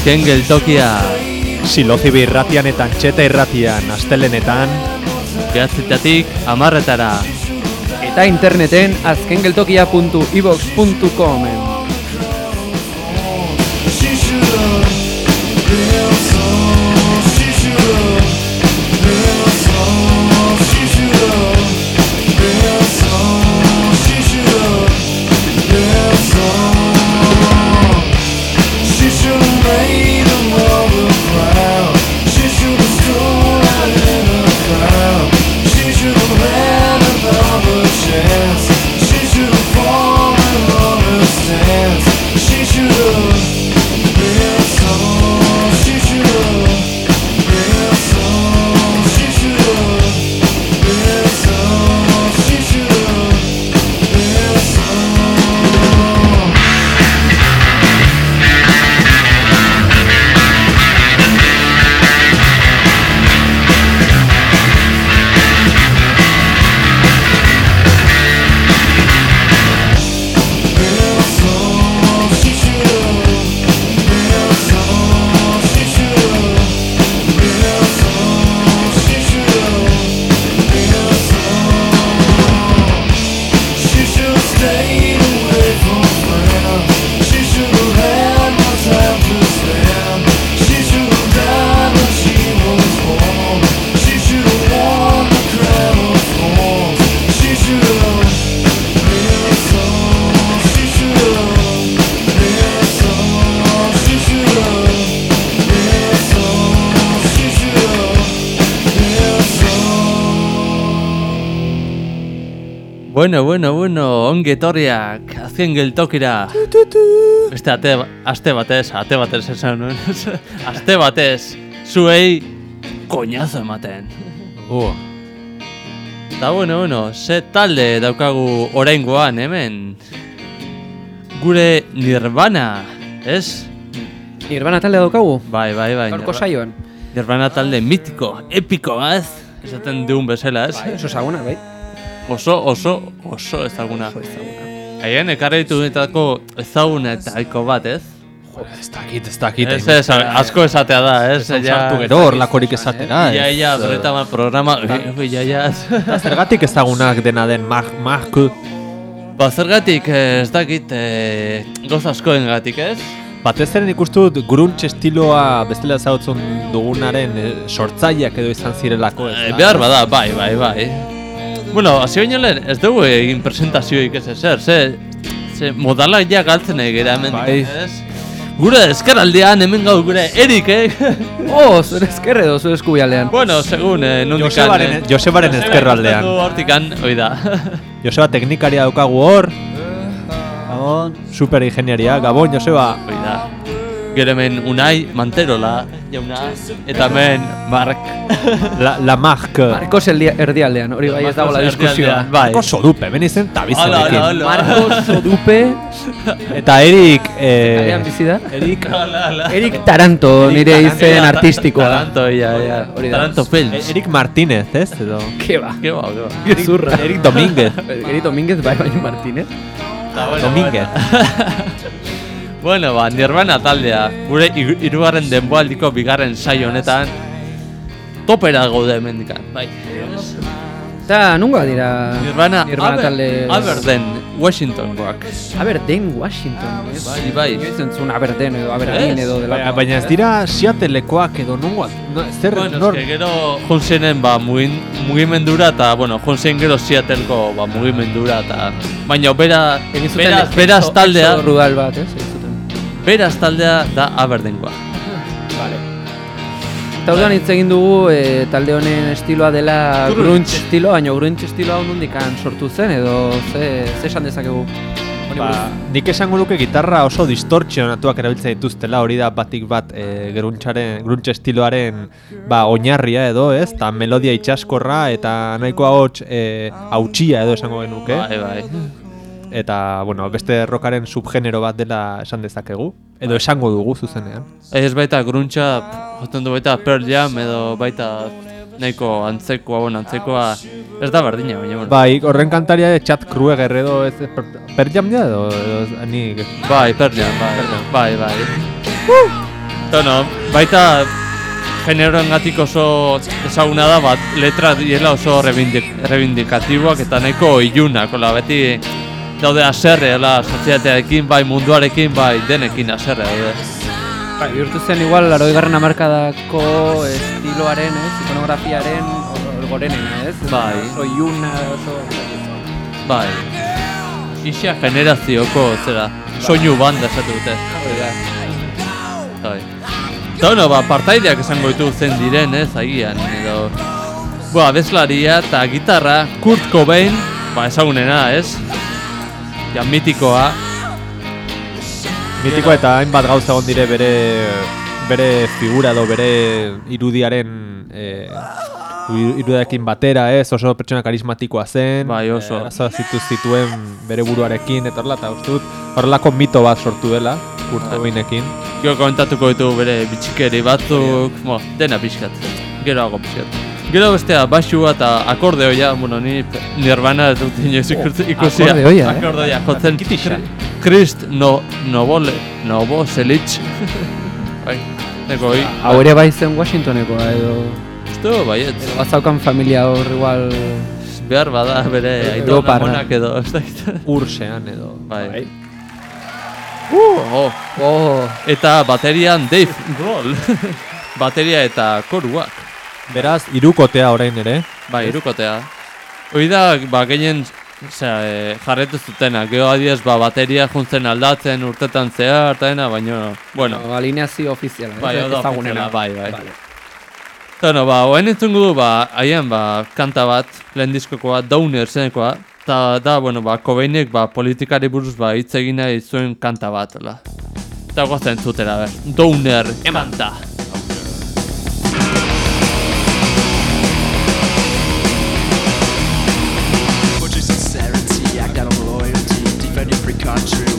azken geltokia Silozibi irratian eta antxeta irratian, astelenetan, behatzitatik amarretara. Eta interneten azkengeltokia.ibox.comen Bueno, bueno, bueno, ongi etorriak azken geltokira. Beste ate, aste batez, ate batez esan nuen. aste batez, zuei koñazo ematen. uh, Eta bueno, bueno, ze talde daukagu oraingoan hemen. Gure Nirvana, ez? Nirvana talde daukagu? Bai, bai, bai. Nirvana- saioan Nirvana talde mitiko, epiko, ez? Esaten dugun bezala, ez? Bai, oso ezaguna, bai Oso, oso, oso ezaguna. Oso ezaguna Haien ekarri ditutako ezaguna eta aiko bat, ez? ez dakit, ez dakit. Ez, ez, asko esatea da, ez? Ez sartu gero horlakorik esatera. Ia, ez, ia, eh, dureta programa, ui, ia, ia. eta Zergatik ezagunak dena den Mark, Mark, Ba, zergatik, eh, ez dakit, eh, goz askoen gatik, ez? batez ere nik uste dut grunge estiloa bestela ezagutzen dugunaren eh, sortzaileak edo izan zirelako. ez Eh, da? behar bada, bai, bai, bai. Bueno, hasi baino lehen, ez dugu egin presentazioik ez ezer, ze, ze modalak ja galtzen egira hemen, Bai. ez? Gure eskeraldean hemen gau gure Erik, eh? Oh, zure ezkerre edo zure eskubialdean bueno, segun, eh, nondikan... Josebaren- eh, Josebaren Joseba ezkerraldean. ikusten du Hortikan, hoi da. Joseba teknikaria daukagu hor. Gabon. Super ingeniaria, Gabon, Joseba. hoi da. Gero hemen Unai Manterola, jauna, eta hemen Mark. La, la Mark. Marcos eldi- erdialdean, hori bai ez dago la diskusioa Bai. Marko Sodupe, hemen izen Hala, hala, tabizarekin. hala. Marcos Sodupe Eta Erik... Eh, Kalean bizi da Erik... Erik Taranto Erik nire izen Ta- artistikoa Taranto, ja. Hori da. Taranto Films. eh, Erik Martínez, ez? Edo... Ke ba Ke ba, ke ba. Gezurra Erik Domínguez. Eri Domínguez bai baina Martínez Domínguez. Bueno, ba, Nirvana taldea, gure hirugarren denboaldiko bigarren saio honetan topera gaude hemendikan. Bai. Eta nunga dira Nirvana, Nirvana Aber- talde Aberden, Washingtongoak. Aberdeen, Washington ez? Bai, bai. Ez entzun Aberdeen edo Aberdeen edo Baina, delako baina ez dira Seattlekoak edo nungo... No, zer, Bueno, nor... eske gero Jonsenen ba, mugin, mugimendura eta, bueno, Jonsen gero Seattleko ba, mugimendura eta... Baina bera, beraz, beraz taldea, exo Rudal bat, ez? Beraz taldea da Aberdengoa. Eta orduan hitz egin dugu e, talde honen estiloa dela Grunge. grunge estiloa, baina grunge estiloa nondikan sortu zen edo ze, ze esan dezakegu? Ba, nik esango nuke gitarra oso distortzionatuak erabiltzen dituztela, hori da batik bat e, gruntsaren, grunts estiloaren ba, oinarria edo, ez? Ta melodia itxaskorra eta nahikoa hots e, hautsia edo esango genuke. Bai, bai. Eta, bueno, beste rockaren subgenero bat dela esan dezakegu. Edo esango dugu zuzenean. Ez baita gruntxa, joten du baita Pearl Jam edo baita nahiko antzekoa, bueno, antzekoa ez da berdina, baina bueno. Bai, horren kantaria de Chad Krueger edo ez per, per jam edo, edo ni Bai, Pearl Jam, bai, bai, bai. Bueno, baita generoen oso ezaguna da, bat letra diela oso revindik, reivindikatiboak eta nahiko ilunak, hola, beti daude aserre, hola, sozietatearekin, bai munduarekin, bai denekin aserre, daude. Bai, bihurtu zen igual, laroi garren amarkadako estiloaren, ez, ikonografiaren or- gorenena, ez? Bai. Oso iuna, oso... Bai. Ixia generazioko, zera, soinu banda esatu dute. Bai. Eta bueno, ba, partaideak esango ditu zen diren, ez, agian, edo... Bo, abeslaria eta gitarra, Kurt Cobain, ba, ezagunena, ez? Ja, mitikoa, Mitiko eta hainbat gauza egon dire bere bere figura edo bere irudiaren eh, irudiarekin batera, ez? Oso pertsona karismatikoa zen. Bai, oso. Eh, arazoak zitu zituen bere buruarekin eta horrela, eta uste dut horrelako mito bat sortu dela, Kurt Bai. Gero komentatuko ditu bere bitxikeri batzuk, bo, dena pixkat, gero hago pixkat. Gero bestea, basua eta akordeoia, bueno, ni nirvana dut inoiz ikusi. ikusi- akordeoia, eh? Akordeoia, jotzen. Kitixa. Krist no, Novole, Novo Selich. bai, neko, hoi, Hau ere bai zen Washingtonekoa edo... uste baiet. edo Bazaukan familia hor igual... Behar bada bere aitona Europarra. monak edo, ez dakit. Ursean edo. Bai. Uh, oh. Oh, Eta baterian Dave Grohl. Bateria eta koruak. Beraz, irukotea orain ere. Bai, irukotea. Hoi da, ba, gehien osea, e, jarretu zutena. Gero adiez, ba, bateria juntzen aldatzen urtetan zehar, eta dena, baina, bueno. no, alineazio ofiziala, ez? bai, hau da ezagunena. ofiziala, bai, bai. Vale. Bueno, ba, oen entzungu du, ba, haien, ba, kanta bat, lehen diskokoa, Downer zenekoa, eta da, bueno, ba, Cobainek, ba, politikari buruz, ba, hitz egin nahi zuen kanta bat, la. Eta gozatzen zutera, ber, Downer kanta. Country,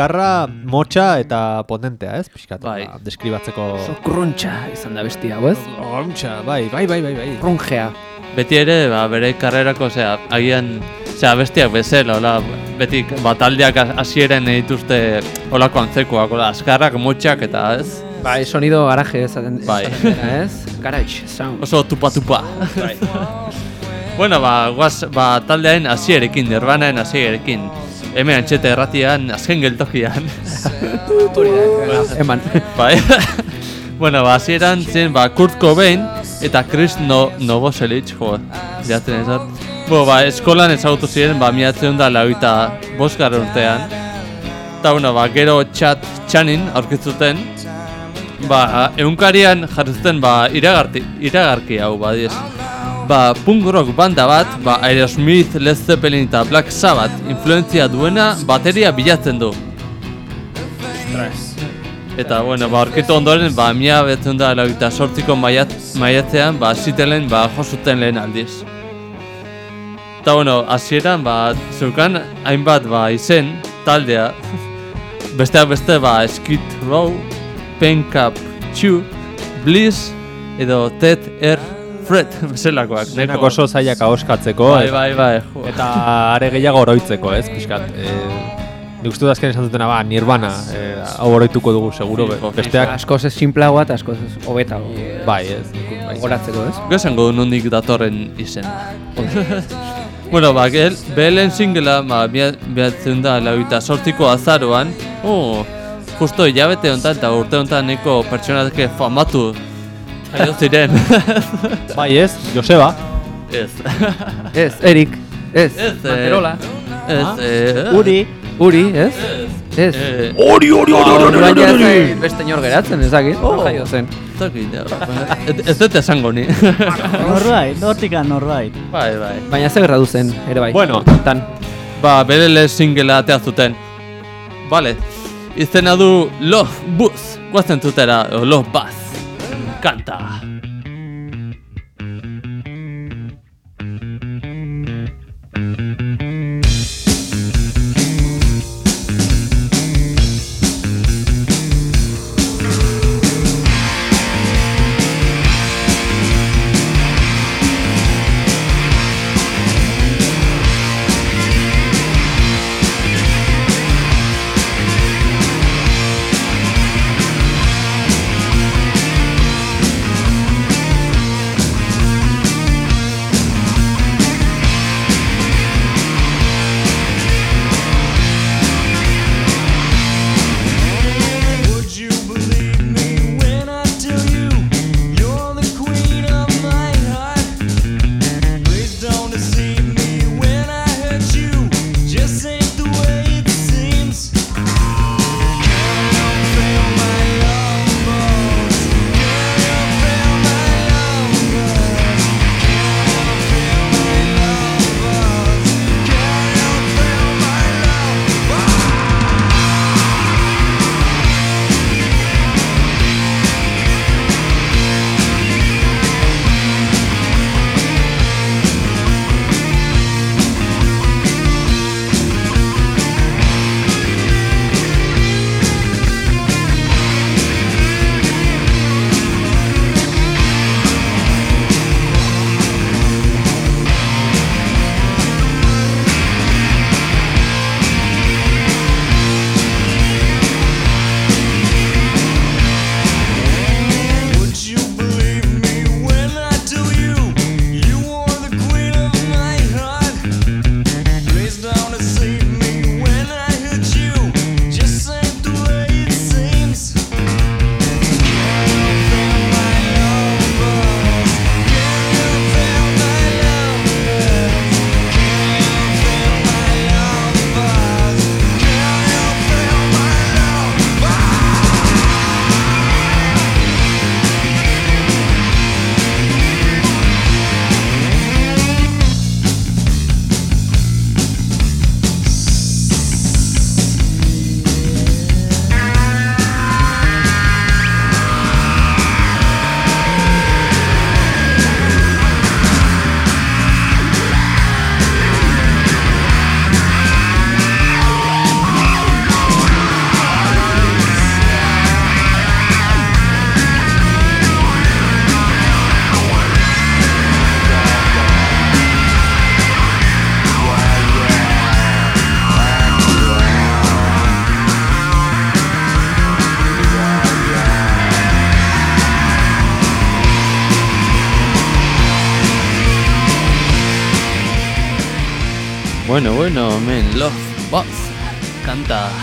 azkarra, motxa eta potentea, ez? Piskat, Bai. ba, deskribatzeko... Oso kruntxa izan da besti hau, ez? Ontxa, bai, bai, bai, bai, bai. Krungea. Beti ere, ba, bere karrerako, osea, agian, osea, bestiak bezala, hola, beti bataldiak hasieren dituzte olako antzekoak, hola, askarrak, motxak eta ez? Bai, sonido garaje esaten Bai. esaten dena, ez? Garage sound. Oso tupa-tupa. bueno, ba, guaz, ba, taldearen hasierekin, nirvanaen hasierekin. Hemen antxete erratian, azken geltokian. Hori da, eman. bai. bueno, ba, hasieran zen, ba, Kurt Cobain eta Chris no, Novoselic, jo, jaten ez dut. Bo, ba, eskolan ezagutu ziren, ba, miatzen da lauita bosgarren urtean. Eta, bueno, ba, gero txat txanin aurkitzuten, ba, eunkarian jarri zuten, ba, iragarti, iragarki hau, ba, diez. Ba, punk rock banda bat, ba, Aerosmith, Led Zeppelin eta Black Sabbath influentzia duena bateria bilatzen du. Eta, bueno, ba, orkitu ondoren, ba, mila betzen da lauita sortziko maiat, maiatzean, ba, zitelen, ba, josuten lehen aldiz. Eta, bueno, hasieran, ba, zeukan hainbat, ba, izen, taldea, besteak beste, ba, Skid Row, Pen Cup 2, Bliss, edo Ted R. Fred bezalakoak. Denak nahiko- oso zailak ahoskatzeko Bai, bai, bai. jo. eta are gehiago oroitzeko, ez, pixkat. E, nik uste dut azken esan dutena, ba, nirvana, e, hau oroituko dugu, seguro, be- besteak, Askoz ez simplagoa eta askoz ez hobetago. bai, ez, bai. Goratzeko, ez? Gero esango du nondik datorren izena. bueno, ba, gel, behelen singela, ba, behatzen da, lauita sortiko azaroan, oh, justo hilabete honetan eta urte honetan neko pertsonatke famatu jaio ziren. Bai, ez, Joseba, ez. Ez, Erik. Ez, Ez, eh, Manterola. Ez, eh, Uri, Uri, ez? Ez. Eh, Ori, ori, Orduan ja ez da beste inor geratzen, ezakit? Oh. Jaio zen. ez ba, dut esango ni. Norbait, hortikan norbait. bai, bai. Baina ze gradu zen, ere bai. Bueno. Tan. Ba, bere lehen singela atea zuten. Vale. Izena du Love Buzz. Guazen zutera, o Love Buzz. Kanta.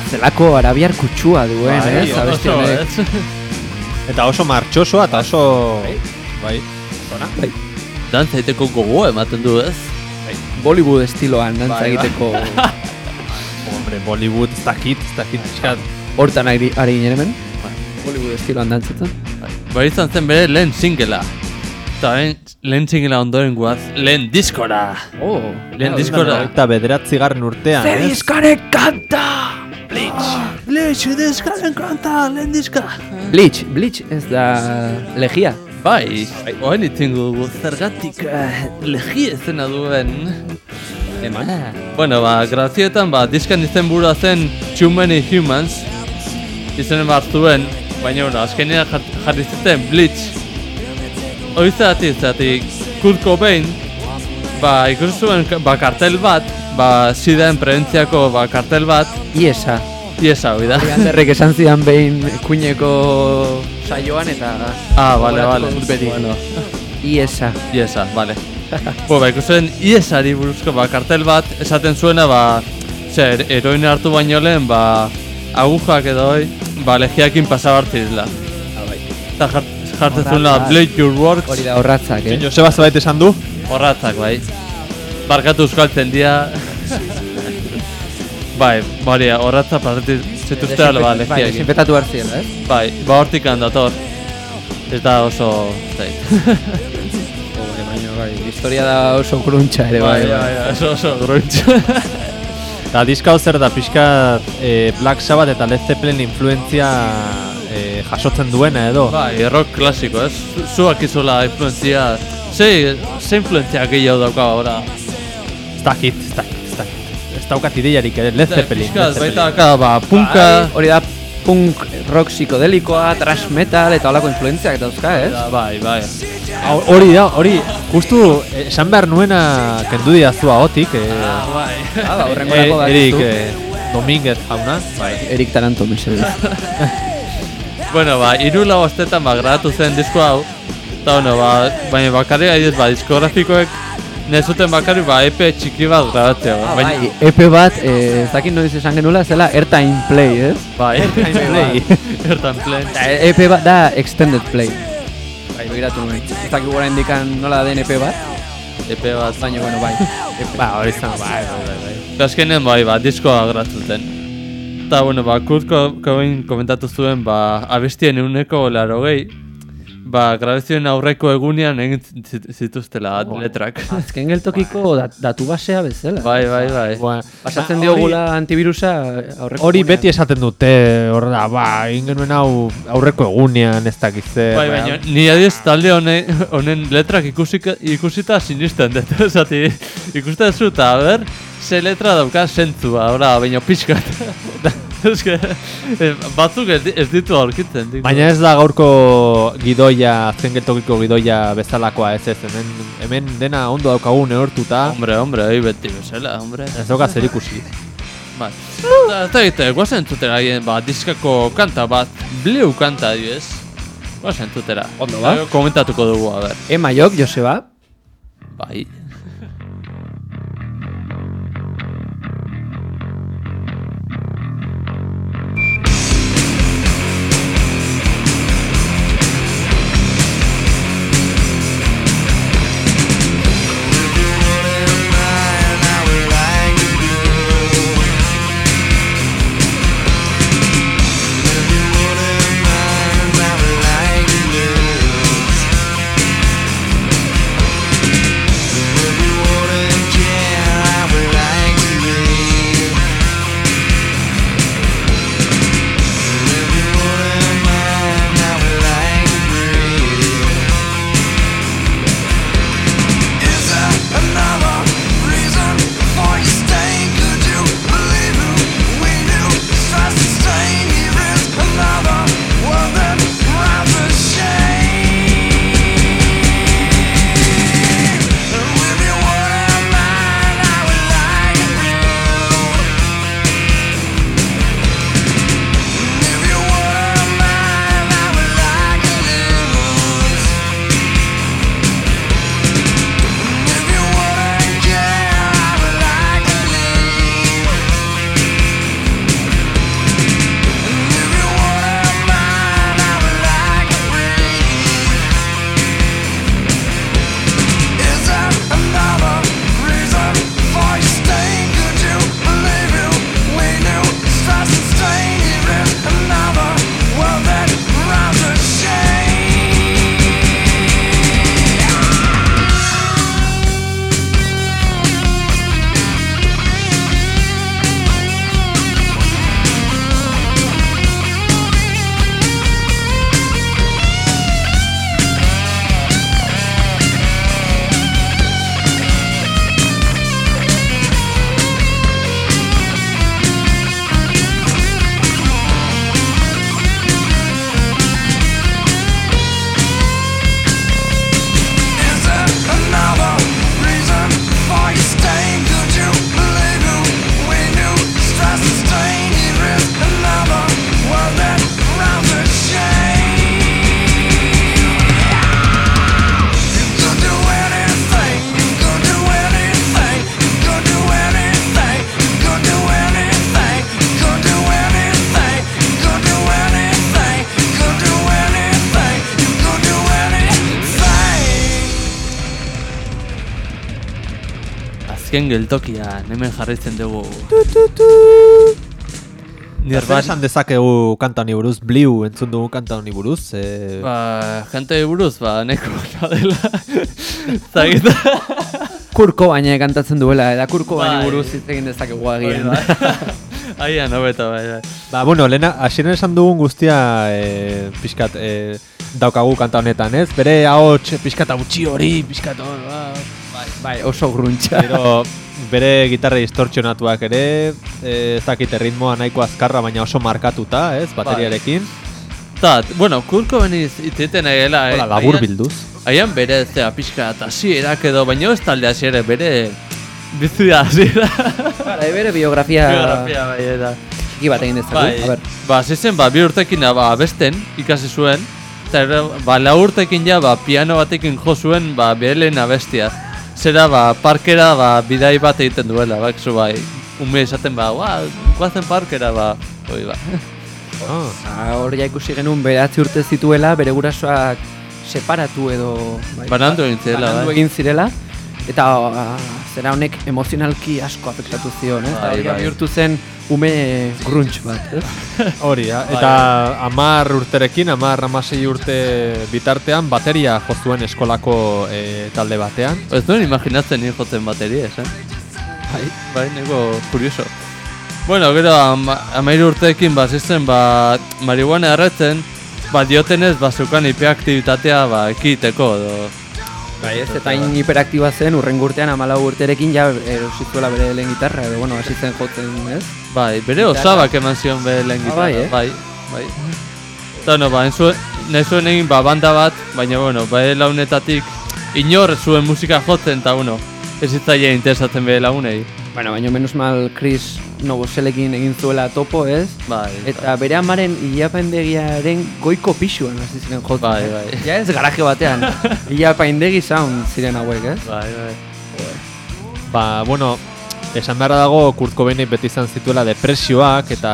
Zelako arabiar kutsua duen, Bai, ez? Abesti honek. eta oso martxosoa eta oso... Bai, Bai. Dantza egiteko gogoa ematen du, ez? Bollywood estiloan dantza Bai, bai. egiteko hombre, Bollywood, ez dakit, ez dakit, pixkat. hortan ari, ari ginen hemen. Bollywood estiloan dantzatzen. Bai izan zen bere lehen singela. Eta lehen, lehen singela ondoren guaz, lehen diskora. Oh, Lehen diskora. Eta bederatzi garren urtean, ez? Zedizkarek kanta! Bleach, diskaren kanta, lehen diska. Bleach, Bleach ez da legia. Bai, oain itingu dugu zergatik eh, legi ezena duen. Eman. Bueno, ba, grazietan, ba, diskan izen burua zen Too Many Humans izenen bat zuen, baina bueno, azkenean jar- jarri zuten Bleach oizatik, zatik, Kurt Cobain, ba, ikusi zuen ka- ba, kartel bat, ba, sidaen prebentziako ba, kartel bat, Iesa. Iesa hoi da. Anderrek esan zidan behin kuineko saioan eta... Ah, vale, gogoratuko vale. dut beti. Bueno, Iesa. iesa, vale. Bo, ba, ikusi zuen iesari buruzko ba, kartel bat, esaten zuena, ba, zer, eroina hartu baino lehen, ba, agujak edo hoi, ba, legiakin pasabartzizla. Eta jart, jartzen zuela, Horratzak. blade your works, Hori da horratzak, eh? Joseba Zabait esan du, Horratzak, bai. Barkatu euskaltzen dia. bai, Maria, horratza partit zituzte alo, ba, Bai, legiak. desinfetatu behar ziela, eh? Bai, ba hortik handator. Ez da oso... ez dakit. Bai, baina, bai, historia da oso gruntxa ere, bai, bai. oso oso gruntxo. Eta diska hau zer da pixka e, Black Sabbath eta Led Zeppelin influentzia e, jasotzen duena edo. bai, rock klasiko, ez? Zu- Zuak izula influenzia... Ze, ze influenzia gehiago dauka ahora? Ez dakit, ez ez. Ez daukat ideiarik ere, Led Zeppelin. Pixkat, Led Zeppelin. baita ba, punka... Hori da punk rock psikodelikoa, thrash metal eta holako influentziak dauzka, ez? Da, bai, bai. Hori da, hori, justu eh, esan behar nuena kendu didazu ahotik, e, bai. Ah, ba, e, horrengorako Erik dakizu. e, Dominguez jauna. Bai. Erik Taranto, mesedez. Bueno, ba, iru lau astetan ba, grabatu zen disko hau. Eta, bueno, ba, baina bakarri adibidez, ba, diskografikoek nezuten bakarri ba, EP txiki bat grabatzea. Ah, baina, bai, EP bat, eh, ez dakit noiz esan genula, zela Airtime Play, ez? bai, Play. Ertan plan. Eta EP bat da Extended Play. Bai, begiratu nuen. Ez dakit gora indikan nola den EP bat, EP bat. baina, bueno, bai. Ba, hori izan, bai, bai, bai, bai. Eta azkenean, bai, ba, diskoa grabatu zen. Eta, bueno, ba, Kurt Co- Cobain komentatu zuen, ba, abestien euneko laro gehi, ba, grabazioen aurreko egunean egin zit- zituztela letrak. Azken geltokiko dat, datu basea bezala. bai, bai, bai. Ba, Pasatzen diogula antivirusa aurreko Hori egunean. beti esaten dute, hor da, ba, egin genuen hau aurreko egunean ez dakiz zer. Bai, baina ni adiez talde honen, honen letrak ikusika, ikusita sinisten dut, zati ikusten zu eta, ber, ze letra dauka zentzua, ora, baina pixkat. Eske, eh, batzuk ez, ez ditu aurkitzen. Ditu. Baina ez da gaurko gidoia, azken geltokiko gidoia bezalakoa ez ez, hemen, hemen dena ondo daukagu neortuta, Hombre, hombre, hori beti bezala, hombre. ez dauka zer ikusi. Bai. Eta egite, guazen entzutera haien, ba, diskako kanta bat, Blue kanta, adibidez. Guazen entzutera. Ondo ba. Komentatuko dugu, a ber. Ema Jok, Joseba. Bai. Azken geltokian, hemen jarraitzen dugu. Zer Nirvana, esan dezakegu kanta honi buruz, Bliu entzun dugu kanta honi buruz. E, ba, jante buruz, ba, neko da dela. Zagita. Kurko baina kantatzen duela, eta kurko baina Bai. buruz hitz egin dezakegu agian. Aia, nobeta, bai, bai. Ba, bueno, lehena, hasieran esan dugun guztia e, pixkat e, daukagu kanta honetan, ez? Bere ahots pixkat utzi hori, pixkat ba. Bai, oso gruntxa. Gero, bere gitarra distortzionatuak ere, e, ez dakit ritmoa nahiko azkarra, baina oso markatuta, ez? Bateriarekin. Ta, bueno, kurko beniz iteten egela, eh? Hola, labur bilduz. Aian bere, zera, pixka, eta hasierak edo, baina ez talde hasiere, bere bizia hasiera. Bara, bere biografia Biografia, bai, eta. txiki bat egin dezakegu. Bai, A ber, ba, zizen, ba, bi urtekin, ba, abesten, ikasi zuen, eta ba, lau urtekin ja, ba, piano batekin jo zuen, ba, behelen abestia. Zera, ba, parkera, ba, bidai bat egiten duela, ba, zu, bai, ume esaten, ba, ba, guazen parkera, ba, hoi, ba. Ba, hor ja ikusi genuen beratzi urte zituela, bere gurasoak separatu edo... Bai, Banandu egin zirela, banandu bai. egin zirela. Eta ah, zera honek emozionalki asko afektatu zion, eh? Bai, bai. bihurtu zen ume grunge bat, eh? hori, ja. Eta amar urterekin, amar amasei urte bitartean, bateria jo zuen eskolako e, talde batean. Ez duen imaginatzen nire jotzen bateria, ez, eh? Bai, bai, nego kurioso. Bueno, gero, ama, amairu urteekin, ba, zizten, ba, marihuana erretzen, ba, diotenez, ba, zeukan hipeaktibitatea, ba, ekiteko, edo... Bai, ez, eta hain hiperaktiba zen, urren urtean amalau urterekin ja erosituela bere lehen gitarra, edo, bueno, hasi zen jotzen, ez? Bai, bere osabak eman zion bere lehen Ah, gitarra, bai, eh? bai, bai. Eta, no, ba, nahi zuen egin, ba, banda bat, baina, bueno, bere launetatik, inor zuen musika jotzen, eta, bueno, ez zitzaile interesatzen bere lagunei. Bueno, baina menuz mal Chris Novoselekin egin zuela topo, ez? Bai, Eta bere amaren ilapaindegiaren goiko pixuan hasi ziren jotzen. Bai, eh? bai. Ja ez garaje batean. ilapaindegi sound ziren hauek, ez? bai, bai. Ba, bueno, esan beharra dago Kurt Cobainek beti izan zituela depresioak eta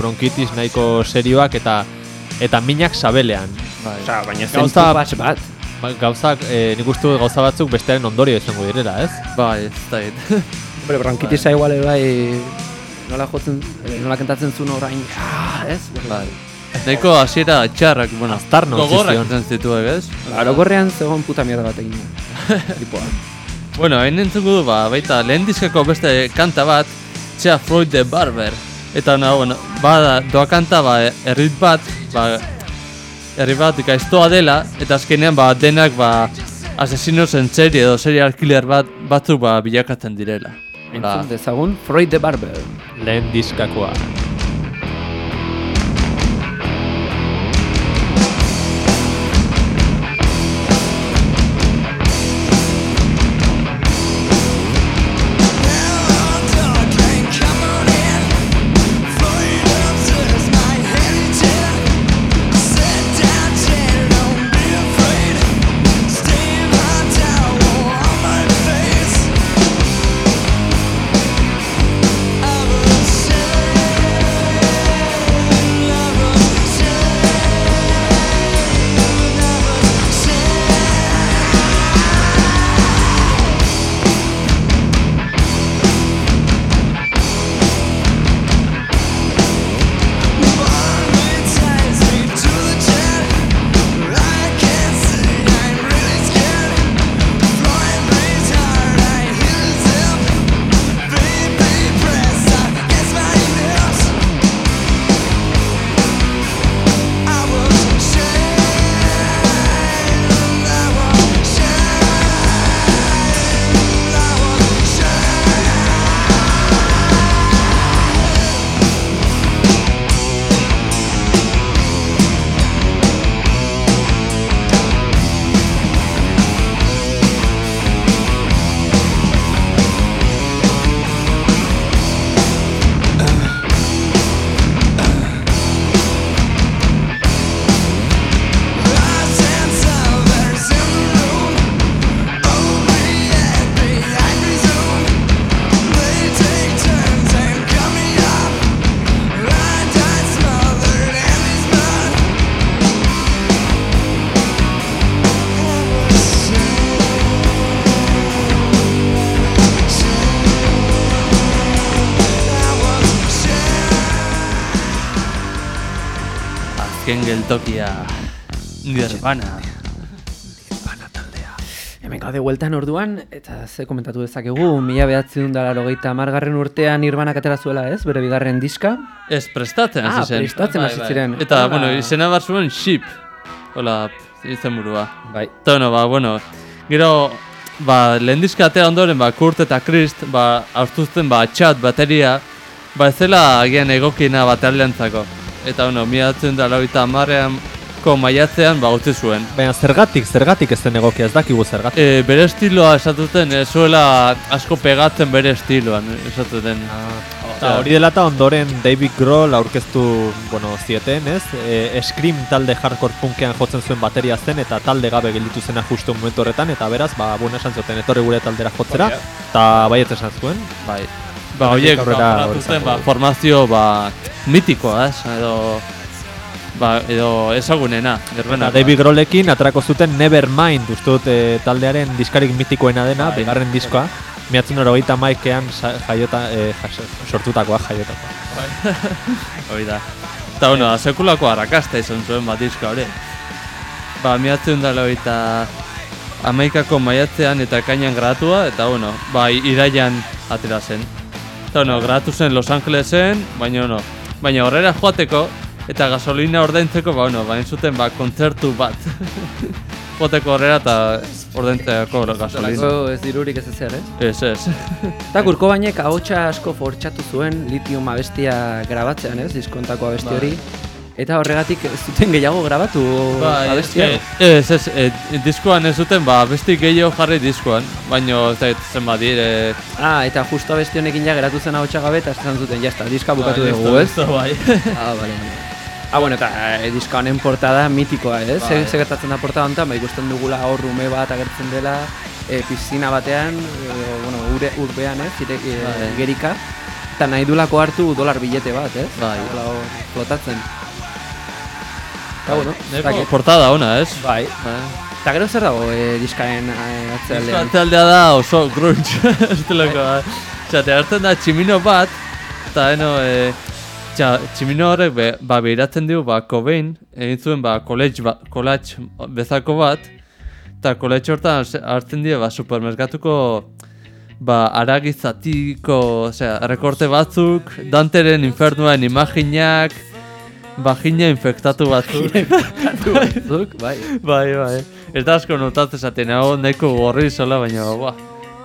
bronkitis nahiko serioak eta eta minak sabelean. bai. Osea, baina zen Gauza- bat. Ba, gauzak, e, nik uste gauza batzuk bestearen ondorio izango direla, ez? Bai, ez da. Hombre, bronkitisa igual ere bai nola jotzen, eh, nola kantatzen zuen orain, ah, ez? bai. Nahiko hasiera txarrak, bueno, Aztarna utzi gogorrak zion. izan zituek, ez? Orokorrean zegoen puta mierda bat egin. Tipoa. Bueno, hain entzuko du, ba, baita, lehen diskako beste kanta bat, txea Freud the Barber. Eta, na, bueno, bada, doa kanta, ba, errit bat, ba, herri bat gaiztoa dela, eta azkenean, ba, denak, ba, asesino zen serie edo serial killer bat, batzuk, ba, bilakatzen direla. Entzun dezagun, Freud the Barber. Lehen diskakoa. Nirvana Hemen gaude hueltan orduan, eta ze komentatu dezakegu, mila behatziun da larogeita margarren urtean Nirvanak atera zuela ez, bere bigarren diska. Ez prestatzen Ah, hasi zen. prestatzen hasi ziren. Eta, Ah. bueno, izena bar zuen Ship Hola, izen burua Bai. Eta, bueno, ba, bueno Gero, ba, lehen diska atera ondoren, ba, Kurt eta Krist Ba, aurtuzten, ba, txat, bateria Ba, ez zela agian egokiena bataldeantzako Eta, bueno, mila behatziun da larogeita marrean ko maiatzean, ba, utzi zuen Baina zergatik, zergatik ez den egokia, ez dakigu zergatik. E, bere estiloa esatuten, ez zuela asko pegatzen bere estiloan, esatuten. Eta hori dela eta ondoren David Grohl aurkeztu, bueno, zieten, ez? E, Scream talde hardcore punkean jotzen zuen bateria zen eta talde gabe gelditu zena justu momentu horretan eta beraz, ba, bueno, esan zuten etorri gure taldera jotzera eta baiet esan zuen. Bai. Ba, Horretik horiek ba, ba, formazio ba, mitikoa, ez? Edo, ba, edo ezagunena, Eta. David Grohlekin atrako zuten Nevermind, uste dut e, taldearen diskarik mitikoena dena, Bai. bigarren diskoa. Miatzen hogeita maikean jaiota, e, sortutakoa, jaiotakoa. Hori da. Eta, bueno, sekulako arrakasta izan zuen bat diska hori. Ba, miatzen da eta amaikako maiatzean eta kainan gratua, eta, bueno, ba, iraian atera zen. Eta, bueno, gratu zen Los Angelesen, baina, bueno, baina horrera joateko, eta gasolina ordaintzeko, ba, bueno, bain zuten, ba, kontzertu bat. joateko horrera eta ordaintzeko gasolina. Ez dirurik ez ezer, ez? Ez, ez. Eta Kurko bainek ahotsa asko fortxatu zuen litium abestia grabatzean, ez? Diskontako abesti Bai. hori. Eta horregatik ez zuten gehiago grabatu abestia. eh, ez, ez, eh, diskoan ez zuten, ba, besti gehiago jarri diskoan, baino ez da zen badire... Ah, eta justo abesti honekin ja geratu zen ahotsa gabe eta esan zuten, jazta, diska bukatu Bai, dugu, ez? Bai. Ah, bale, bale. Ah, bueno, eta eh, diska honen portada mitikoa, ez? Bai. Bai. Ze gertatzen da portada honetan, ba, ikusten dugula hor ume bat agertzen dela, e, piscina batean, e, bueno, ure, urbean, ez? Ire, e, Bai. gerika. Eta nahi dulako hartu dolar bilete bat, ez? Bai. Hola hor flotatzen. Eta, bueno, ez Neko dakit. portada ona, ez? Bai. Bai. Eta gero zer dago e, diskaen e, Disko atzealdean? Taldea da oso grunge, estelako da. Osea, te hartzen da tximino bat, eta eno, e, txa, tximino horrek be, ba, behiratzen digu, ba, Cobain, egin zuen, ba, college, ba, college bezako bat, eta college hortan hartzen die, ba, supermerkatuko, ba, aragizatiko, osea, rekorte batzuk, Danteren infernuaren imaginak, vagina infektatu batzuk. Batzuk, bai. bai, bai. Ez da asko notatzen zaten, hau neko gorri zola, baina, ba,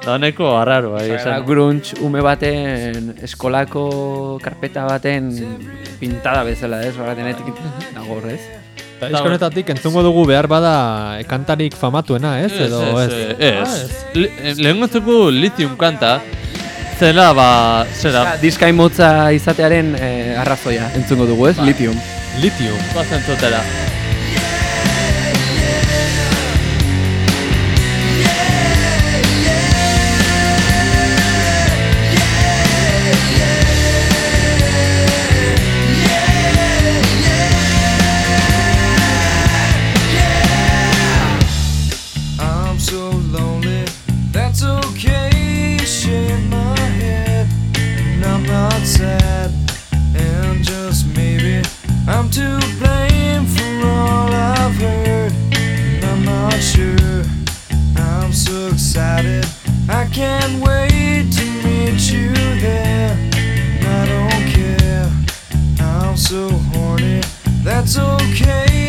da neko arraro, bai, esan. grunge ume baten eskolako karpeta baten pintada bezala, ez? Horretenetik dago hor, ez? Eta disko honetatik entzungo dugu behar bada kantarik famatuena, ez? Edo ez? Ez, ez. Li- eh, Lehen gotuko lithium kanta, zela, ba, zera, Diska motza izatearen eh, arrazoia entzungo dugu, ez? Lithium. Lithium. bazen zutela. So horny, that's okay.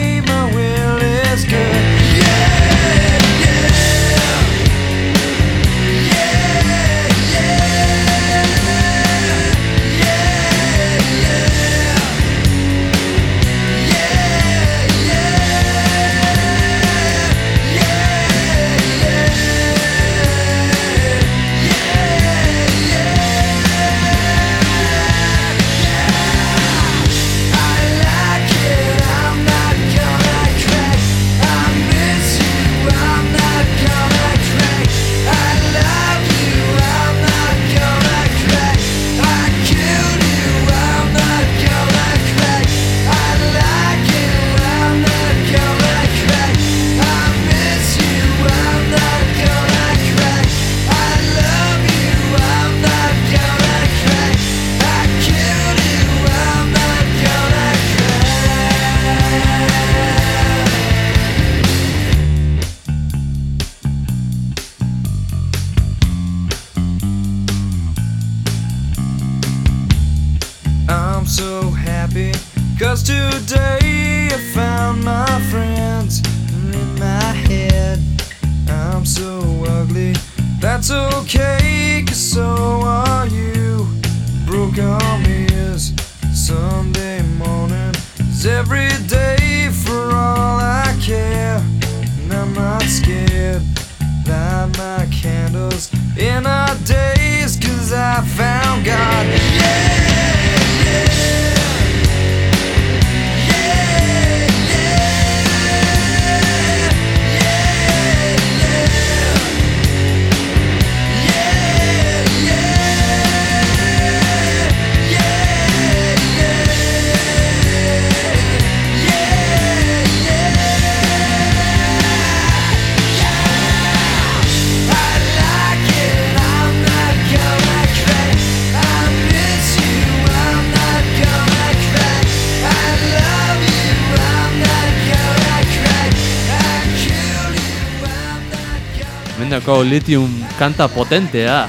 Mendako lithium kanta potentea.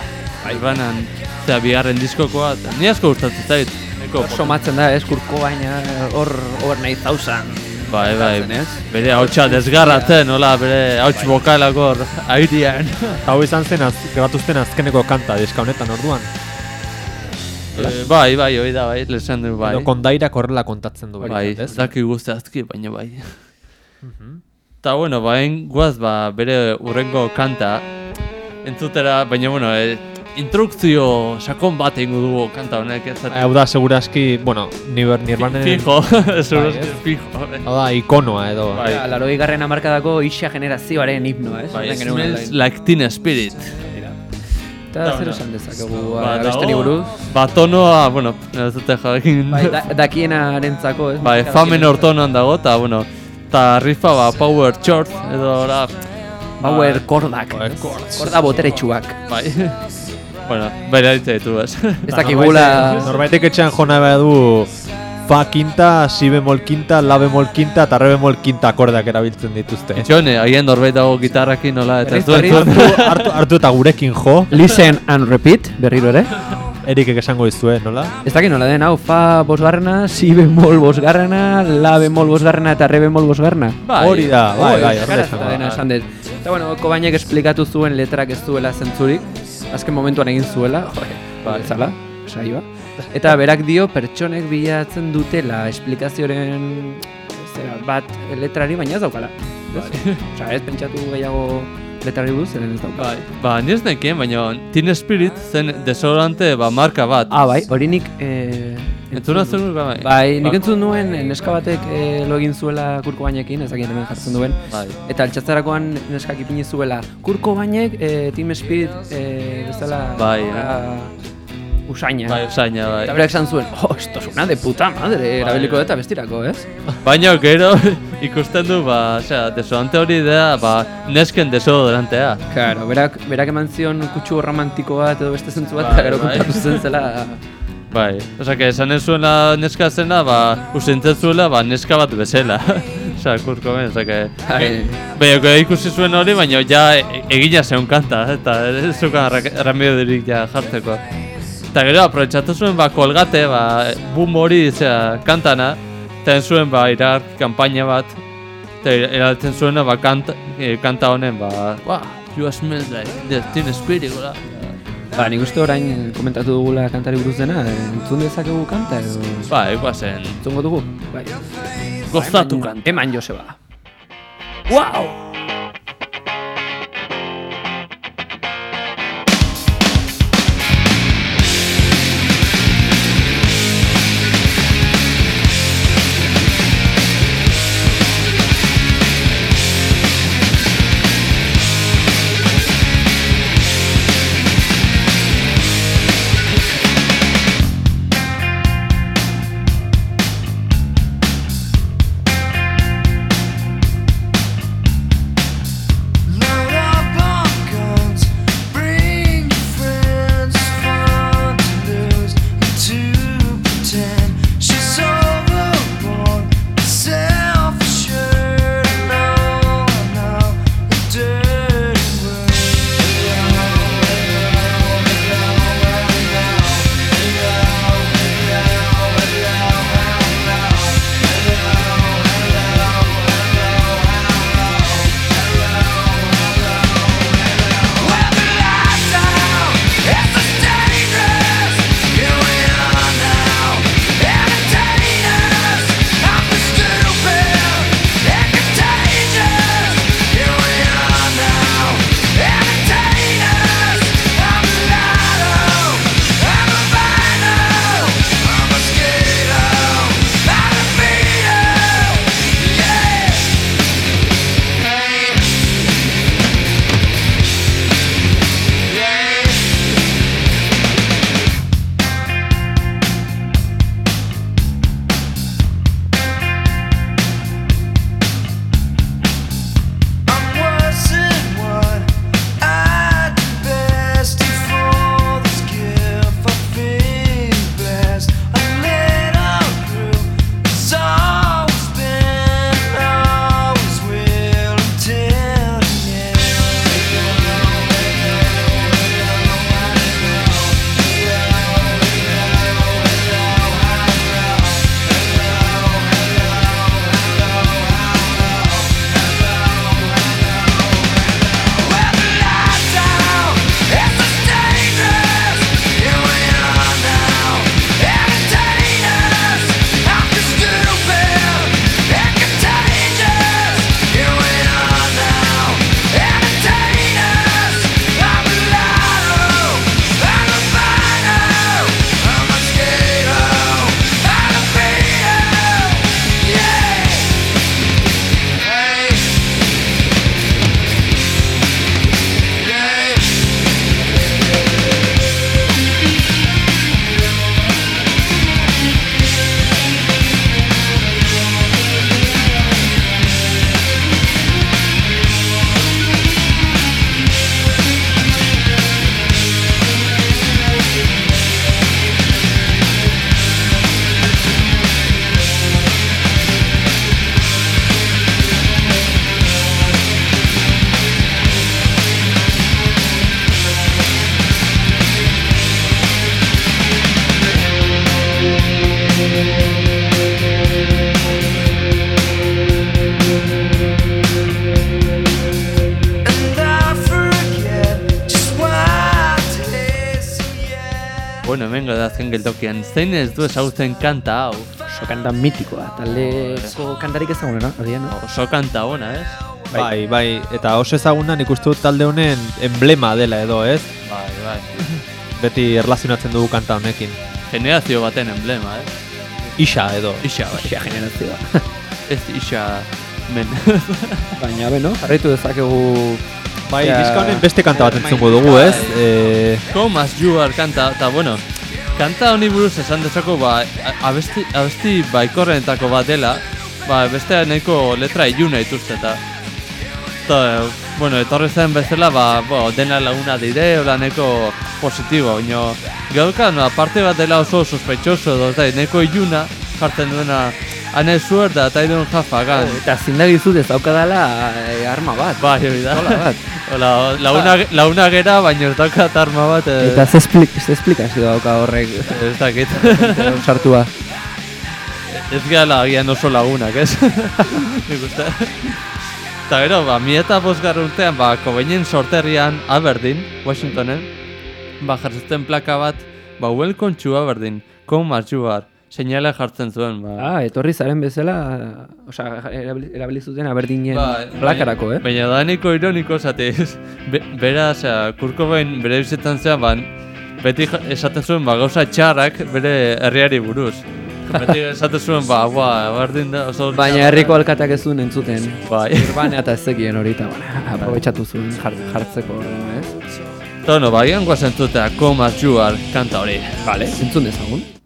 Ibanan, zera, bigarren diskokoa. Ni asko gustatzen zait. Neko somatzen da, ez, kurko baina hor hor nahi zauzan. Bai, bai, bere hautsa desgarratzen, hola, bere hauts bokalak hor airean. Hau izan zen, az, grabatuzten azkeneko kanta diska honetan orduan. Eh, bai, bai, hori da, bai, lesan du, bai. Edo kondairak horrela kontatzen du. Bai, ez ez? daki guztiazki, baina bai. Eta, bueno, bain guaz, ba, bere urrengo kanta, entzutera, baina, bueno, e, instrukzio sakon bat egingo dugu kanta honek, ez Hau da, seguraski, bueno, niber, nirvanen... Fijo, seguro Bai, ez? fijo. Hau da, ikonoa edo. Bai. Ja, Laro garren amarkadako isa generazioaren hipnoa, ez? Bai, Horren genuen smells like teen spirit. Eta zer esan dezakegu Ba, abesteri dago- buruz. Ba, tonoa, bueno, ez dute jakin. Bai, da, dakienarentzako, ez? Bai, famen dakienentzako. ortonoan dago, eta, bueno, eta rifa, ba, power chord, edo, ora, Power kordak. Power chords. Korda boteretsuak. bai. bueno, bere ditze ditu, ez. Ez dakigula... Norbaitek etxean jona behar du fa kinta, si bemol kinta, la bemol kinta eta re bemol kinta akordeak erabiltzen dituzte. Jone, haien norbait dago gitarrakin, nola, eta zuen. hartu, hartu eta gurekin jo, Listen and repeat, berriro ere. Erikek esango dizue, nola? Ez dakit nola den, hau, fa bosgarrena, si bemol bosgarrena, la bemol bosgarrena eta re bemol bosgarrena. Bai. Hori da, bai, bai, dena da. esan dut. Eta bueno, Kobainek esplikatu zuen letrak ez duela zentzurik, azken momentuan egin zuela, joe, bai. zala, saioa. Eta berak dio pertsonek bilatzen dutela esplikazioren zera, bat letrari, baina ez daukala. Ez? Osea, ez pentsatu gehiago letrari buruz, zeren ez daukala. Bai, ba, ni ez nekien, baina Teen Spirit zen desodorante ba, marka bat. Ah, bai, hori nik... Eh, Entzuna zen bai. Bai, nik entzun nuen eh, neska batek eh, lo egin zuela kurko bainekin, ez dakit hemen jartzen duen. Bai. Eta altxatzerakoan neskak ipini zuela kurko bainek eh, Team Spirit eh, bezala Bai, ah, usaina. Bai, usaina, Eta bai. berak esan zuen, oh, esto es una de puta madre, erabiliko eta bestirako, ez? Baina gero ikusten du, ba, osea, desodorante hori da, ba, nesken desodorantea. Claro, berak, berak eman zion kutsu romantiko bat edo beste zentzu bat, Bai, eta gero bai. kontatu zen zela... Bai, osea, que esan ez zuela neska zena, ba, usintzen zuela, ba, neska bat bezala. osea, kurko ben, osea, que... Bai. Baina, ikusi zuen hori, baina ja e- egina zeun kanta, eta ez zukan remediorik ja jartzeko. Eta gero, aprobetsatu zuen, ba, kolgate, ba, boom hori, zera, kantana, eta zuen, ba, iragarki kanpaina bat, eta eratzen zuena, ba, kanta, eh, kanta honen, ba, wow, you smell like the teen spirit, gola. Ba, nik uste orain komentatu dugula kantari buruz dena, eh, entzun dezakegu kanta edo... Ba, iguazen, Entzungo dugu? Bai. gozatu Eman- kanta. Eman Joseba. Wow! Zein ez du ezagutzen kanta hau? Oso kanta mitikoa, taldeko kantarik ezagunena, agian, no? Oso kanta ona, ez? Bai, bai, eta oso ezaguna nik uste dut talde honen emblema dela edo, ez? Bai, bai. Beti erlazionatzen dugu kanta honekin. Generazio baten emblema, ez? Isa edo. Isa, bai. Ia generazioa. Ez isa men. Baina, beno, jarraitu dezakegu... Bai, Ja, diska honen beste kanta bat eh, entzungo bai, dugu, bai. ez? Eh, Come as you are kanta, eta bueno, kanta honi buruz esan dezako, ba, abesti, abesti baikorrenetako bat dela, ba, beste nahiko letra iluna dituzte, eta, eta, bueno, etorri zen bezala, ba, bo, dena laguna dire, hola nahiko positibo, baina, gaukan, aparte bat dela oso sospechoso, eta nahiko iluna jartzen duena, ane zuer da, eta idun jafagan. Eta zindagizu ez daukadala eh, arma bat. Bai, hori da. Hola bat. Hola, launa, launa gera, baina ez daukat arma bat, eh, Eta ze, esplik, ze esplikazio dauka horrek ez dakit. sartua. Ez gara agian oso lagunak, ez? Nik uste. Eta gero, ba, mi eta bosgarra urtean, ba, Kobeinen sorterrian, Aberdeen, Washingtonen, ba, jartzen plaka bat, ba, welcome to Aberdeen, come as you are, seinale jartzen zuen, ba. Ah, etorri zaren bezala, osea, erabili, zuten aberdinen Ba, plakarako, eh? Baina da niko ironiko, zatez, be, bera, osea, Kurko behin bere bizitzan zean, ba, beti esaten zuen, ba, gauza txarrak bere herriari buruz. Beti esaten zuen, ba, ba, berdin da, oso... Baina herriko alkatak ez zuen entzuten. Bai. Urbanea eta ez zekien hori, eta bueno, aprobetxatu zuen jar, jartzeko, ez? Tono, ba, ian guazen zutea, you are, kanta hori. Vale. Entzun dezagun.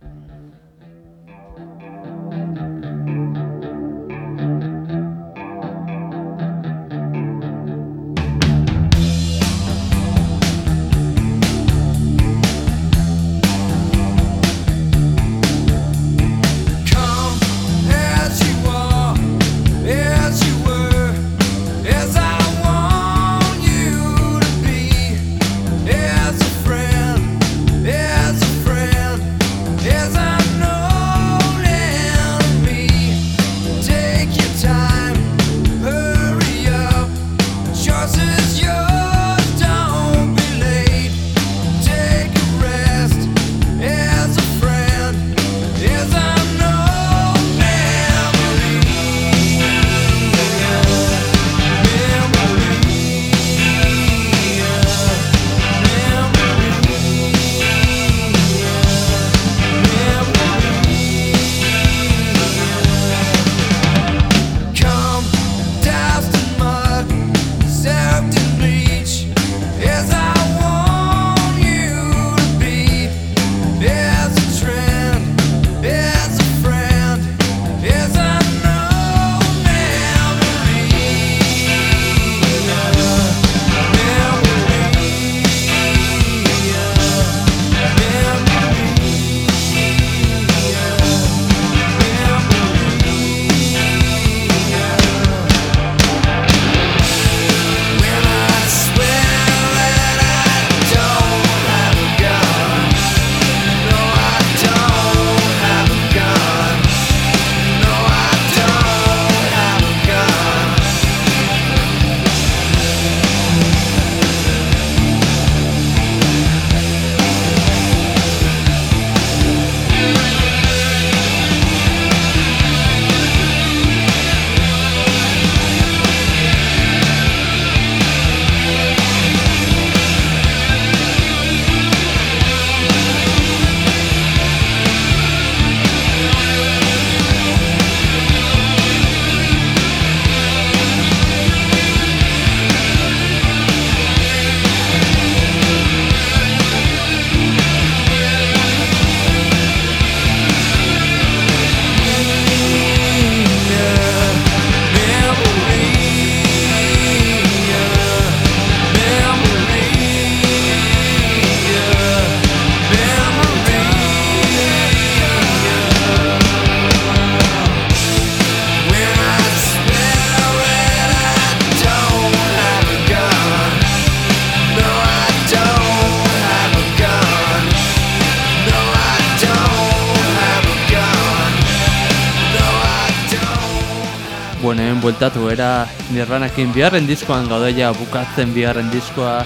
Bueltatu era Nirvanakin biharren diskoan gaudeia bukatzen biharren diskoa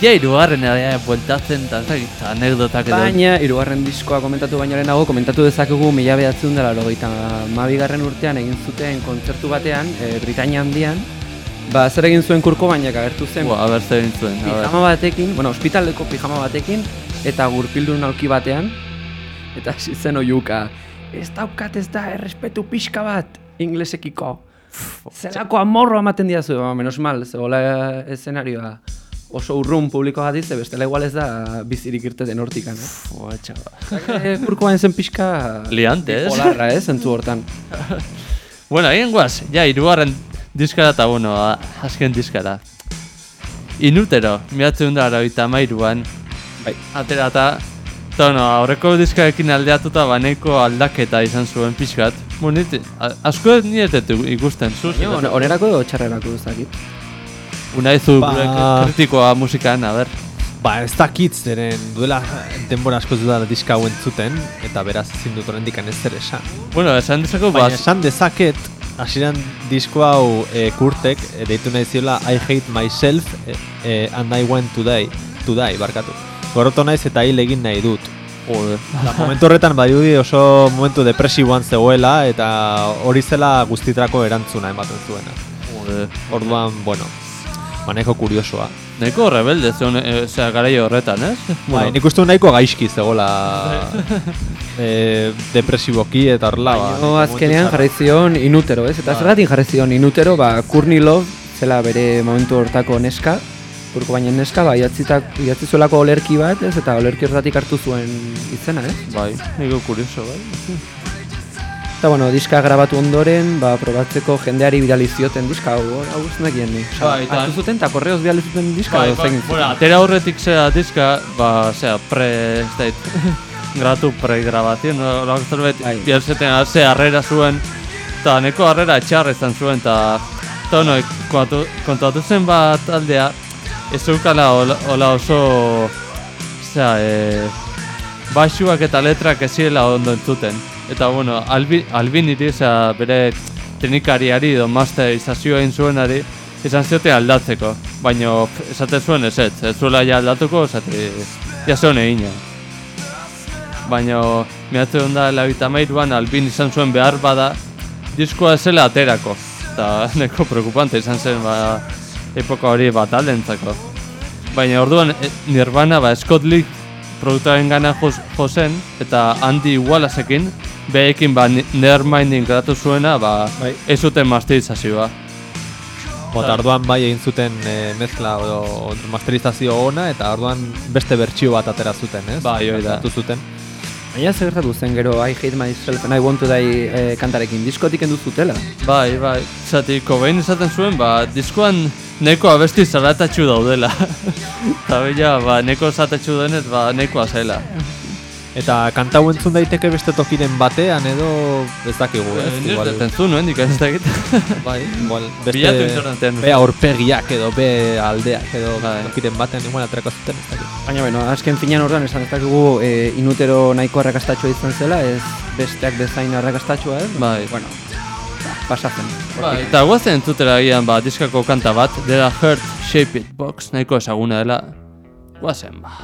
Ja, irugarren ere bueltatzen, eta anekdotak edo. Baina, irugarren diskoa komentatu baino lehenago, komentatu dezakegu mila behatzen dela logeita mabigarren urtean egin zuten kontzertu batean, e, Britainia handian, ba, zer egin zuen kurko bainak agertu zen, Ua, aber zer egin zuen, pijama batekin, bueno, ospitaleko pijama batekin, eta gurpildun aulki batean, eta hasi zen oiuka, ez daukat ez da, errespetu pixka bat, inglesekiko. Zelako amorro ematen diazu, ba, menos mal, zegoela eszenarioa oso urrun publikoa dize, bestela igual ez da bizirik irteten hortikan, eh? Ua, txaba. E, Kurko bain zen pixka... Liante, ez? Bipolarra, ez, zentzu hortan. Bueno, egin guaz, ja, irugarren diskara eta, bueno, azken diskara. Inutero, miratzen da araita mairuan, Bai. atera eta, eta, bueno, aurreko diskarekin aldeatuta baneko aldaketa izan zuen pixkat. A- asko ez nietetu ikusten, zuz. On- onerako edo txarrerako ez dakit. Unaizu Ba- kritikoa musikan, a ber. Ba, ez dakit zeren duela denbora asko dudala diska hau entzuten, eta beraz ezin dut oraindik ez zer esan. Bueno, esan dezako, Baina esan dezaket, hasieran disko hau e, kurtek, e, deitu nahi ziola I hate myself e, e, and I want to die, to die, barkatu. Gorroto naiz eta hil egin nahi dut. Joder. Eta momentu horretan badirudi oso momentu depresiboan zegoela eta hori zela guztitrako erantzuna ematen zuena. Orduan, bueno, maneko kuriosoa. Nahiko rebelde zeun, e, osea, garaio horretan, ez? Bai, nik uste nahiko gaizki zegoela e, depresiboki eta horrela. ba, No, azkenean jarri zion inutero, ez? Eta zergatik jarri zion inutero, ba, Courtney Love, zela bere momentu hortako neska, Kurko baina neska, ba, idatzitak, idatzi zuelako olerki bat, ez? Eta olerki hortatik hartu zuen izena, ez? Bai, nahiko kurioso, bai. Eta, bueno, diska grabatu ondoren, ba, probatzeko jendeari bidali zioten diska, hau, hau ez nekien ni. Bai, eta- hartu zuten, eta korreoz bidali zuten diska, Bai, bai, zein bueno, atera aurretik zera diska, ba, zera, pre, ez dait, gratu pre-grabazion, no, zerbait, Bai. biharzeten ze harrera zuen, eta neko harrera txarra izan zuen, eta, eta bueno, kontu, kontuatu zen bat aldea, ez zeukala hola, oso, zera, e, baixuak eta letrak ez zirela ondo entzuten. Eta, bueno, albi, albiniri, zera, bere teknikariari edo masterizazioa egin zuenari, izan ziote aldatzeko. Baina esate zuen ez ez, ez zuela ja aldatuko, esate, ja zeon egina. Baina, miratzen hon da, labita mairuan, albin izan zuen behar bada, diskoa zela aterako. Eta neko preocupante izan zen, ba, epoka hori bat aldentzako. Baina orduan e, Nirvana ba Scott Lee produktaren gana jo, jo zen eta Andy Wallaceekin behekin ba Neverminding gratu zuena ba Bai. ez zuten masterizazioa. Eta orduan bai egin zuten e, mezkla o, masterizazio ona eta orduan beste bertsio bat atera zuten, ez? Bai, hori da. Zuten. Baina zer gertatu zen gero I hate myself and I want to die eh, kantarekin, diskotik endu zutela. Bai, bai, zati Cobain esaten zuen ba diskoan neko abesti zaratatxu daudela. Eta bila, ba, neko zatatxu denez, ba, nekoa zela. Eta kanta hau entzun daiteke beste tokiren batean edo ez dakigu, ez? Eh, Nire Igual- zuen, nuen, ez dakit. Bai, igual beste Bilatu interneten. be aurpegiak edo be aldeak edo Bai. tokiren batean igual aterako zuten ez dakit. Baina, bueno, azken finean orduan esan ez dakigu e, inutero nahiko arrakastatxua izan zela, ez besteak bezain arrakastatxua, ez? Bai. Bueno, ba, pasatzen. Ba, eta guazen entzutera gian ba, diskako kanta bat, dela Heart Shaped Box, nahiko ezaguna dela. Guazen, ba.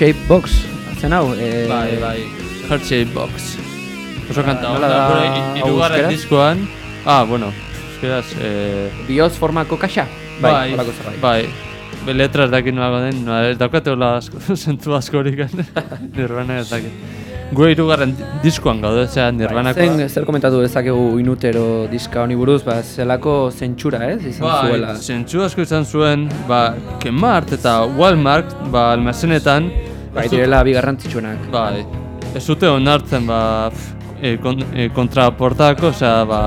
Shape Box. Zen hau? E, Bai, bai. Heart Shape Box. Oso kanta, nola ona, da gure i- hau hirugarren euskeraz? diskoan. Ah, bueno, euskeraz, eh... Bioz formako kaxa? Bai, zerbait. bai. Be letra ez dakit nolago den, no, ez daukate hola asko, zentu askorik, nirvana ez dakit. Gue hirugarren diskoan gaude, zera nirvanako. Zen, zer komentatu dezakegu inutero diska honi buruz, ba, zelako zentsura, ez? Izan zuela. Bai, zentsu asko izan zuen, ba, Kmart eta Walmart, ba, almazenetan, Bai, direla bi garrantzitsuenak. Bai, ez dute onartzen, ba, e, kon, e, kontraportako, osea, ba,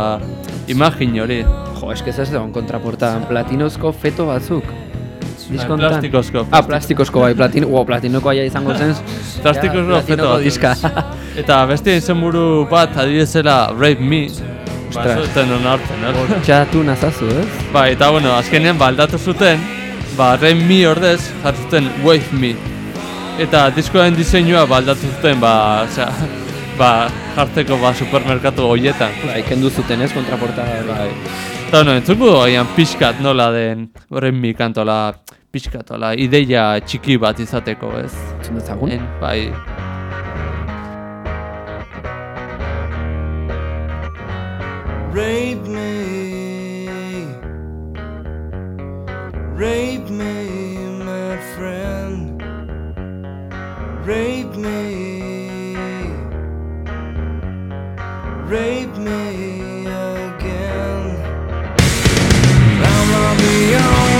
imagin hori. Jo, eske ez dagoen kontraportadan platinozko feto batzuk. Diskontan. plastikozko, Ah, plastikozko bai, platino, wow, platinoko aia izango zen. Plastikozko feto diska. Eta beste izenburu bat adibidezela Rape Me, ba, Ostras. ez duten onartzen, eh? Txatu nazazu, ez? Bai, eta bueno, azkenean ba, aldatu zuten, ba, Rape Me ordez, jarri zuten Wave Me. Eta diskoaren diseinua ba, aldatu zuten, ba, osea, ba, jartzeko ba, supermerkatu horietan. Bai, kendu zuten, ez, kontraportada. Bai. Eta bueno, entzuko dugu agian pixkat nola den horren mi kantola, pixkat hola, ideia txiki bat izateko, ez? En, bai, Rape me, rape me, Rape me, rape me again. I'm not the only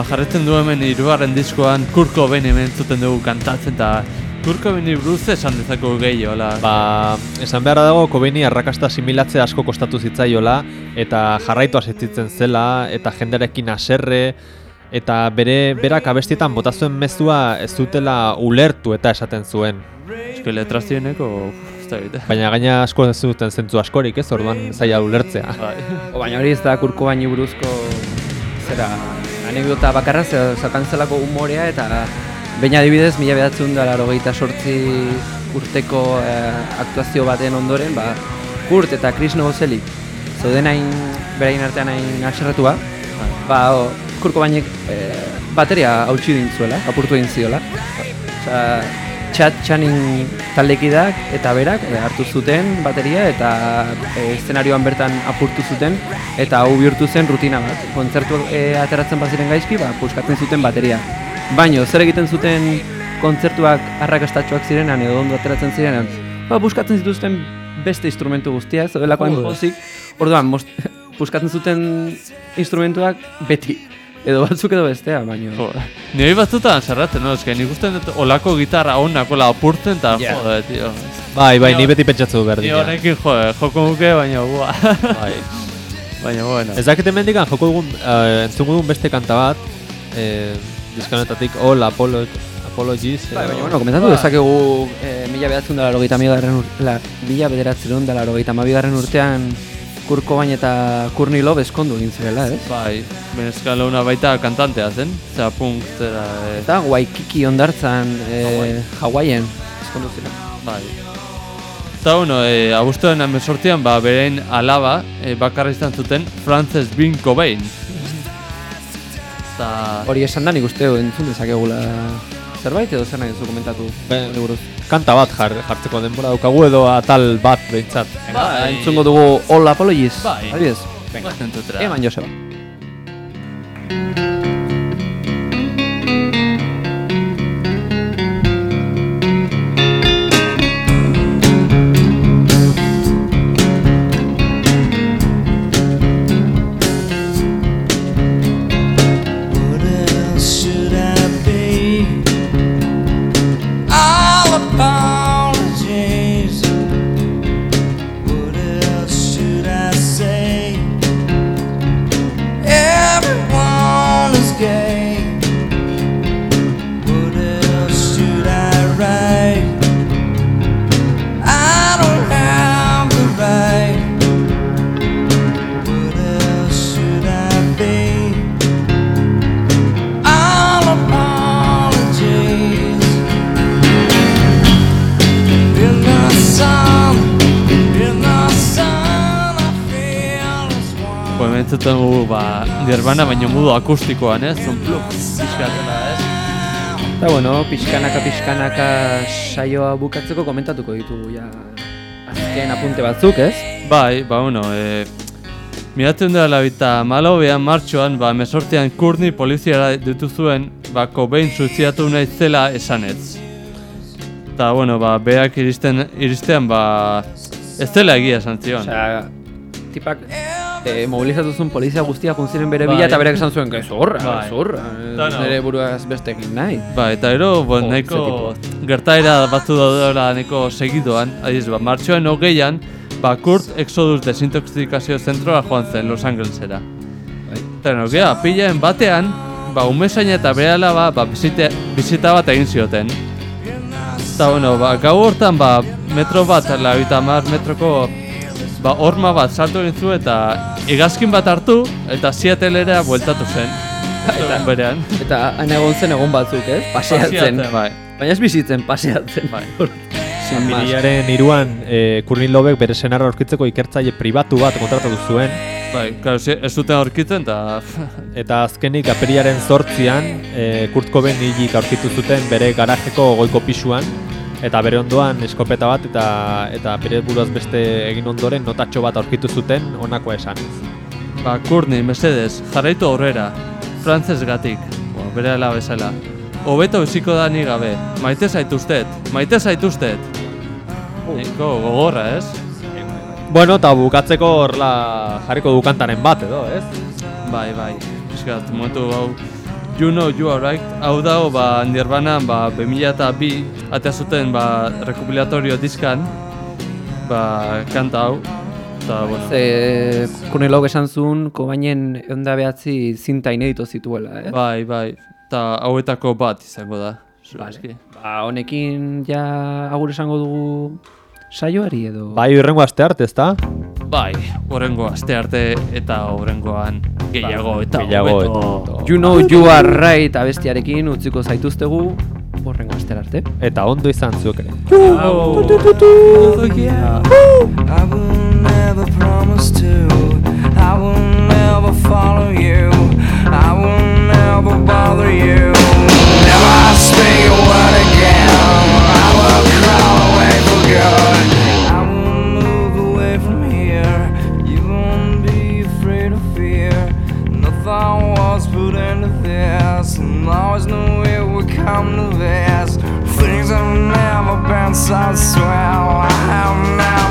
ba, jarretzen du hemen hirugarren diskoan Kurko Ben hemen entzuten dugu kantatzen eta Kurko Beni buruz esan dezako gehiago, hola. Ba, esan beharra dago, Kobeni arrakasta similatze asko kostatu zitzaiola, eta jarraitu asitzen zela, eta jenderekin aserre, eta bere berak abestietan bota zuen mezua ez dutela ulertu eta esaten zuen. Eske letrazioeneko. Baina gaina asko ez zuten zentzu askorik, ez orduan zaila ulertzea. Bai. O, baina hori ez da kurko baini buruzko zera anekdota bakarra ze- zeukan zelako umorea eta baina adibidez mila behatzen da larogeita sortzi urteko eh, aktuazio baten ondoren ba, Kurt eta Chris Novoselic zeuden hain berain artean hain aserretua ba, o, kurko bainek eh, bateria hautsi dintzuela, apurtu egin ziola. Osea, Chad Channing taldekidak eta berak eh, hartu zuten bateria eta eh, eszenarioan bertan apurtu zuten eta hau bihurtu zen rutina bat. Kontzertu eh, ateratzen baziren gaizki, ba, puskatzen zuten bateria. Baino, zer egiten zuten kontzertuak arrakastatxoak zirenan edo ondo ateratzen zirenan, ba, puskatzen zituzten beste instrumentu guztiak, zebelakoan Joder. pozik, orduan, most, puskatzen zuten instrumentuak beti. Edo batzuk edo bestea, baino. Jo, ni hori batzutan zerratzen, no? Eske nik usten dut olako gitarra onak ola apurtzen eta Ja. jode, tio. Bai, bai, Ni ni beti pentsatzu Ni berdina. honekin jode, joko nuke, baina bua. Bai. baina bueno. Ez dakit hemendikan joko dugun, uh, entzungo dugun beste kanta bat, eh, diskanetatik All Apolo Apologies. Bai, baina, bueno, komentatu dezakegu eh, mila bederatzen dela rogeita migarren ur- la, mila bederatzen dela rogeita mabigarren urtean Kurko bain eta Courtney Love eskondu egin zirela, ez? Bai, Beneskala una baita kantantea zen, zera punk, zera, eh, Eta Waikiki ondartzan eh, Hawaiian eskondu ziren. bai. Eta bueno, e, abuztuaren amesortian, ba, beren alaba, e, bakarra izan zuten, Frances Bean Cobain. Eta... Hori esan da nik uste entzun dezakegula zerbait edo zer nahi duzu komentatu Ben-. Kanta bat jar, jartzeko denbora daukagu edo atal bat behintzat. Ba, entzungo dugu All Apologies, Bai. adibidez. Venga. Entzutera. Eman Joseba. Akustikoan, ez? Un pluk, pixkatela, ez? Eta bueno, pixkanaka pixkanaka saioa bukatzeko komentatuko ditugu ja azken apunte batzuk, ez? Bai, ba, bueno, e, miratzen dela labita malo behan martxoan, ba, mesortean kurni poliziara dituzuen, ba, Cobain suiziatu nahi zela esanetz. Eta, bueno, ba, berak iristen, iristean, ba, ez dela egia esan zion. Osea, tipak e, mobilizatu zuen polizia guztia juntziren bere Bai. bila eta berak esan zuen, zorra, Bai. zorra, Da, ez no. nire buruaz beste egin nahi. Ba, eta ero, bon, Jo, nahiko gertaera batzu daudela nahiko segidoan, adiz, ba, martxoan hogeian, ba, Kurt Exodus desintoxikazio zentroa joan zen Los Angelesera. Bai. Eta no, gea, pilaen batean, ba, umezaina eta bere alaba, ba, bizite, bizita bat egin zioten. Eta, bueno, ba, gau hortan, ba, metro bat, labita mar metroko, ba, horma bat sartu egin zu eta igazkin bat hartu, eta Seattlera bueltatu zen. Eta berean. Eta han egon zen egon batzuk, ez? Paseatzen. Bai. Baina ez bizitzen, paseatzen. Bai. Apiriaren iruan, e, Kurnin Lobek bere senarra aurkitzeko ikertzaile pribatu bat kontratatu zuen, Bai, claro, ez duten aurkitzen eta eta azkenik apiriaren zortzian, e, Kurt Cobain hilik aurkitu zuten bere garajeko goiko pisuan, eta bere ondoan eskopeta bat eta eta bere buruaz beste egin ondoren notatxo bat aurkitu zuten honako esan. ba, kurni, mesedez, jarraitu aurrera, frantzez gatik, bo, bere ala bezala. Hobeto biziko da ni gabe, maite zaituztet, maite zaituztet. Niko gogorra, ez? Bueno, eta bukatzeko horla jarriko dukantaren bat edo, ez? Bai, bai, pixkat, momentu hau, You know you are right, hau dago, ba, Nirvana, ba, 2002 atea zuten, ba, rekopilatorio diskan, ba, kanta hau, eta, bueno, Ze, Kurnilok esan zuen, kobainen onda behatzi zinta inedito zituela, eh? bai, bai, eta hauetako bat izango da, zurazki. Ba, honekin ja agur esango dugu saioari edo... Bai, urrengo aste arte, ezta? Bai, horrengo aste arte eta horrengoan gehiago eta Gehiago hobeto. You know you are right abestiarekin utziko zaituztegu horrengo astera arte. Eta ondo izan zuek ere. I will never promise to. I will never follow you. I will never bother you. Never speak a word again. I will crawl away for good. Always knew it would come to this. Things have never been so swell. I have never